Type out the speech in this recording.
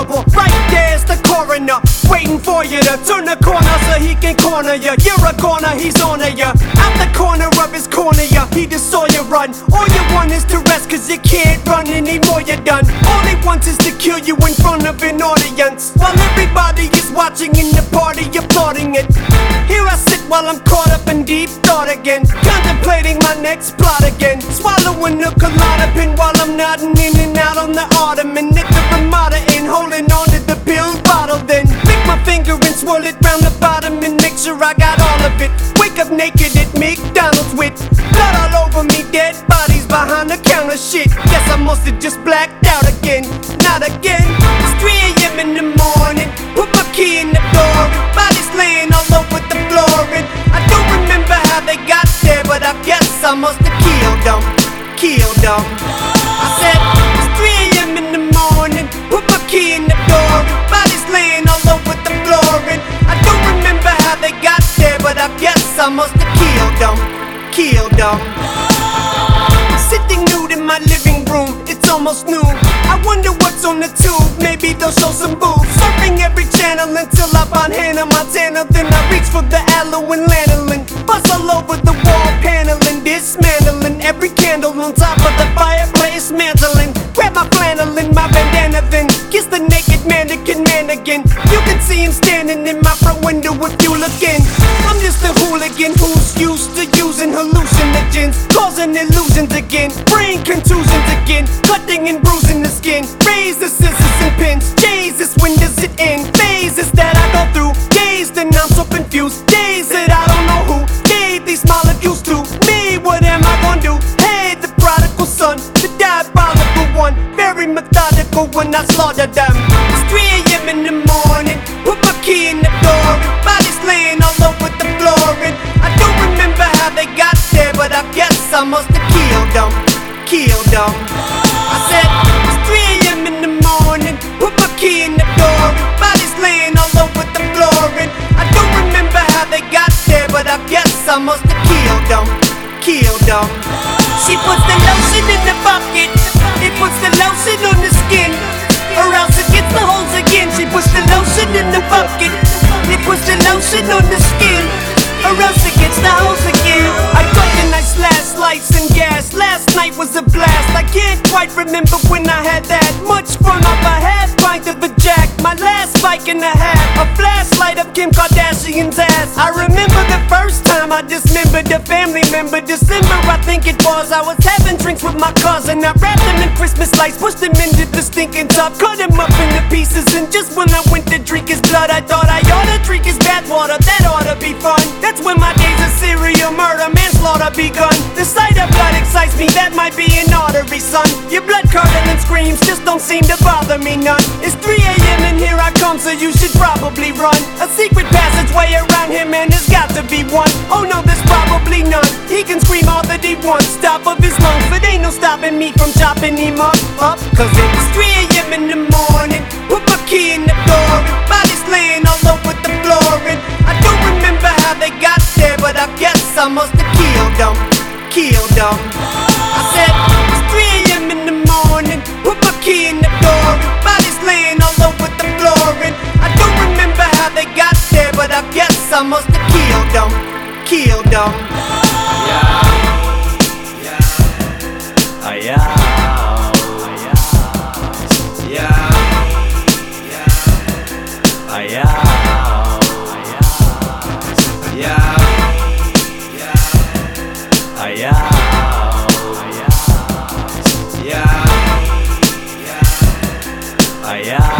horrible. Right there's the coroner, waiting for you to turn the corner so he can corner you. You're a corner, he's on you. Out the corner of his corner, ya, he just saw you run. All you want is to rest, cause you can't run anymore, you're done. Wants is to kill you in front of an audience. While everybody is watching in the party, applauding it. Here I sit while I'm caught up in deep thought again. Contemplating my next plot again. Swallowing a Klonopin while I'm nodding in and out on the ottoman. At the Ramada Inn, holding on to the pill bottle. Then lick my finger and swirl it round the bottom and make sure I got all of it. Up naked at McDonald's with blood all over me, dead bodies behind the counter. Shit, guess I must have just blacked out again. Not again. It's 3 a.m. in the morning. Put my key in the door. Bodies laying all over the floor. And I don't remember how they got there, but I guess I must have killed them. Killed them. I said, it's 3 a.m. in the morning. Put my key in the door. Bodies laying all over the floor. And how they got there, but I guess I must have killed them. Killed them. Sitting nude in my living room, it's almost noon. I wonder what's on the tube, maybe they'll show some boobs. Surfing every channel until I find Hannah Montana. Then I reach for the aloe and lanolin. Bust all over the wall paneling, hooligan who's used to using hallucinogens, causing illusions again, brain contusions again, cutting and bruising the skin. The scissors and pins. Jesus, when does it end? Phases that I go through, days that I'm so confused, days that I don't know who gave these molecules to me. What am I gonna do? Hey, the prodigal son, the diabolical one, very methodical when I slaughter them. I must have killed them. Killed them. I said, it's 3 a.m. in the morning, put my key in the door, and bodies laying all over the floor. And I don't remember how they got there, but I guess I must have killed them. Killed them. She puts the lotion in the bucket, it puts the lotion on the skin. Or else it gets the holes again. She puts the lotion in the bucket. It puts the lotion on the skin. Or else it gets the holes again. I got last lights and gas. Last night was a blast. I can't quite remember when I had that much fun off a half pint of a jack. My last bike and a half. A flashlight of Kim Kardashian's ass. I remember the first time I dismembered a family member. December, I think it was. I was having drinks with my cousin. I wrapped them in Christmas lights, pushed them into the stinking tub, cut him up into pieces. And just when I went to drink his blood, I thought I ought to drink his begun. The sight of blood excites me. That might be an artery, son. Your blood curdling screams just don't seem to bother me none. It's 3 a.m. and here I come, so you should probably run. A secret passageway around him, and there's got to be one. Oh no, there's probably none. He can scream all that he wants, top of his lungs, but ain't no stopping me from chopping him up, up. Cause it's 3 a.m. in the morning. Put my key in the door, and bodies laying all over the floor. And I don't remember how they got there, but I guess I must them. Killed them. Yeah.